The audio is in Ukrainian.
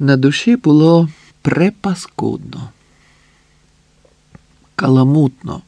на душі було препаскудно, каламутно.